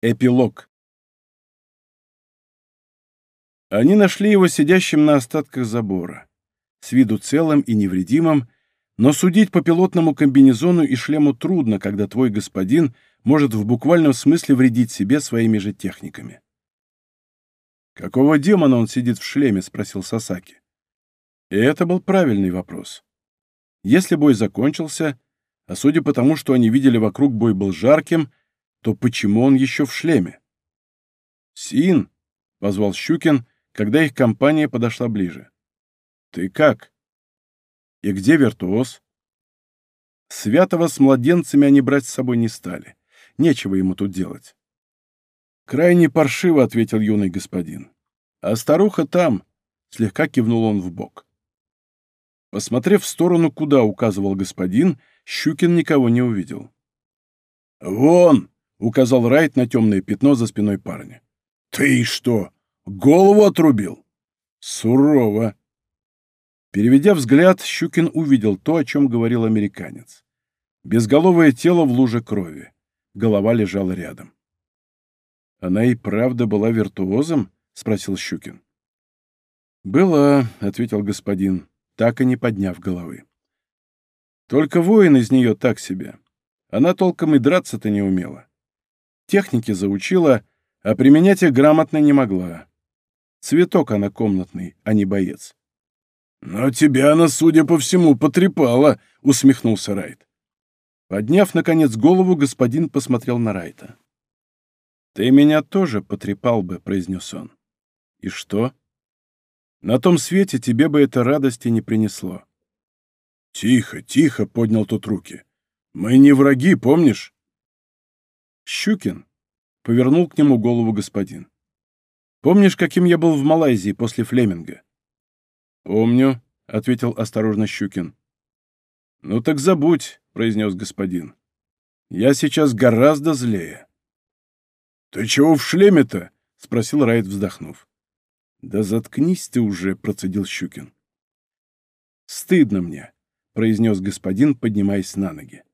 Эпилог. Они нашли его сидящим на остатках забора, с виду целым и невредимым, но судить по пилотному комбинезону и шлему трудно, когда твой господин может в буквальном смысле вредить себе своими же техниками. «Какого демона он сидит в шлеме?» — спросил Сасаки. И это был правильный вопрос. Если бой закончился, а судя по тому, что они видели вокруг, бой был жарким, то почему он еще в шлеме? «Син!» — позвал Щукин, когда их компания подошла ближе. «Ты как? И где виртуоз?» Святого с младенцами они брать с собой не стали. Нечего ему тут делать. «Крайне паршиво», — ответил юный господин. «А старуха там», — слегка кивнул он в бок. Посмотрев в сторону, куда указывал господин, Щукин никого не увидел. «Вон!» — указал Райт на темное пятно за спиной парня. «Ты что, голову отрубил?» «Сурово!» Переведя взгляд, Щукин увидел то, о чем говорил американец. Безголовое тело в луже крови. Голова лежала рядом. «Она и правда была виртуозом?» — спросил Щукин. «Была», — ответил господин, так и не подняв головы. «Только воин из нее так себе. Она толком и драться-то не умела. Техники заучила, а применять их грамотно не могла. Цветок она комнатный, а не боец. «Но тебя она, судя по всему, потрепала», — усмехнулся Райт. Подняв, наконец, голову, господин посмотрел на Райта. «Ты меня тоже потрепал бы», — произнес он. «И что?» «На том свете тебе бы это радости не принесло». «Тихо, тихо», — поднял тот руки. «Мы не враги, помнишь?» «Щукин», — повернул к нему голову господин. «Помнишь, каким я был в Малайзии после Флеминга?» «Помню», — ответил осторожно Щукин. «Ну так забудь», — произнес господин. «Я сейчас гораздо злее». «Ты чего в шлеме-то?» — спросил Райт, вздохнув. «Да заткнись ты уже», — процедил Щукин. «Стыдно мне», — произнес господин, поднимаясь на ноги.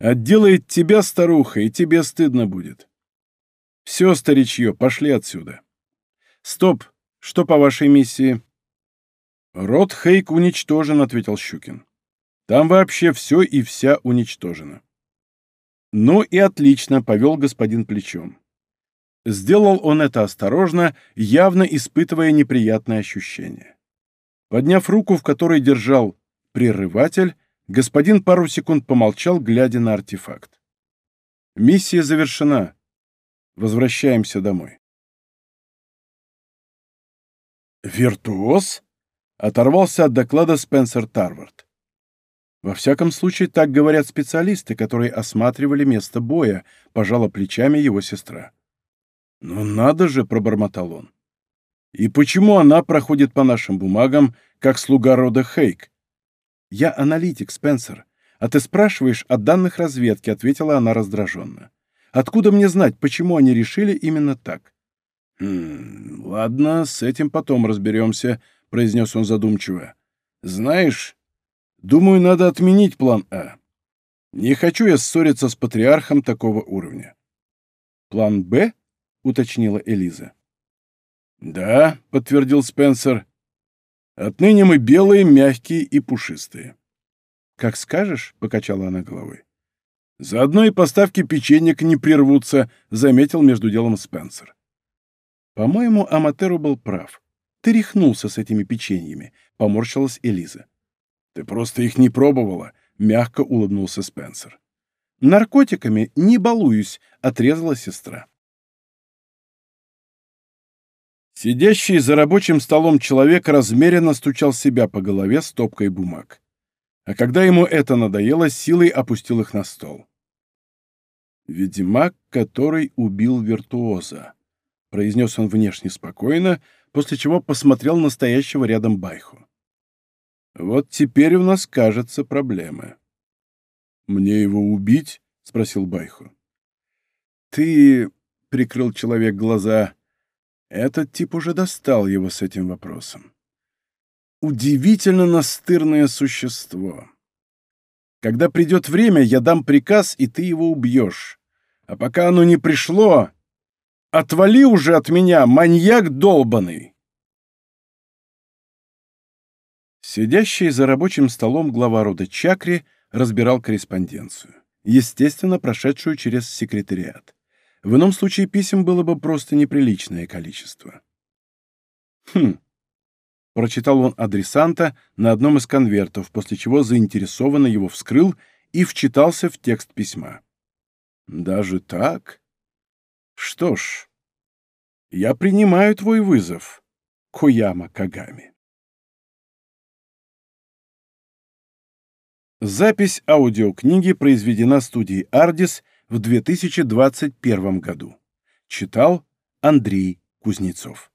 Отделает тебя, старуха, и тебе стыдно будет. Все, старичье, пошли отсюда. Стоп, что по вашей миссии? Род Хейк уничтожен, ответил Щукин. Там вообще все и вся уничтожено. Ну и отлично, повел господин плечом. Сделал он это осторожно, явно испытывая неприятное ощущение. Подняв руку, в которой держал прерыватель, Господин пару секунд помолчал, глядя на артефакт. «Миссия завершена. Возвращаемся домой». «Виртуоз?» — оторвался от доклада Спенсер Тарвард. «Во всяком случае, так говорят специалисты, которые осматривали место боя», — пожала плечами его сестра. «Ну надо же!» — пробормотал он. «И почему она проходит по нашим бумагам, как слуга рода Хейк? «Я аналитик, Спенсер. А ты спрашиваешь о данных разведки», — ответила она раздраженно. «Откуда мне знать, почему они решили именно так?» «Хм, ладно, с этим потом разберемся», — произнес он задумчиво. «Знаешь, думаю, надо отменить план А. Не хочу я ссориться с патриархом такого уровня». «План Б?» — уточнила Элиза. «Да», — подтвердил Спенсер. Отныне мы белые, мягкие и пушистые. «Как скажешь», — покачала она головой. «Заодно и поставки печенек не прервутся», — заметил между делом Спенсер. «По-моему, Аматеру был прав. Ты рехнулся с этими печеньями», — поморщилась Элиза. «Ты просто их не пробовала», — мягко улыбнулся Спенсер. «Наркотиками не балуюсь», — отрезала сестра. Сидящий за рабочим столом человек размеренно стучал себя по голове стопкой бумаг. А когда ему это надоело, силой опустил их на стол. «Ведьмак, который убил виртуоза», — произнес он внешне спокойно, после чего посмотрел на стоящего рядом Байху. «Вот теперь у нас, кажется, проблемы». «Мне его убить?» — спросил Байху. «Ты...» — прикрыл человек глаза. Этот тип уже достал его с этим вопросом. Удивительно настырное существо. Когда придет время, я дам приказ, и ты его убьешь. А пока оно не пришло, отвали уже от меня, маньяк долбаный!» Сидящий за рабочим столом глава рода Чакри разбирал корреспонденцию, естественно, прошедшую через секретариат. В ином случае писем было бы просто неприличное количество. «Хм», — прочитал он адресанта на одном из конвертов, после чего заинтересованно его вскрыл и вчитался в текст письма. «Даже так? Что ж, я принимаю твой вызов, Кояма Кагами». Запись аудиокниги произведена студией «Ардис» в 2021 году. Читал Андрей Кузнецов.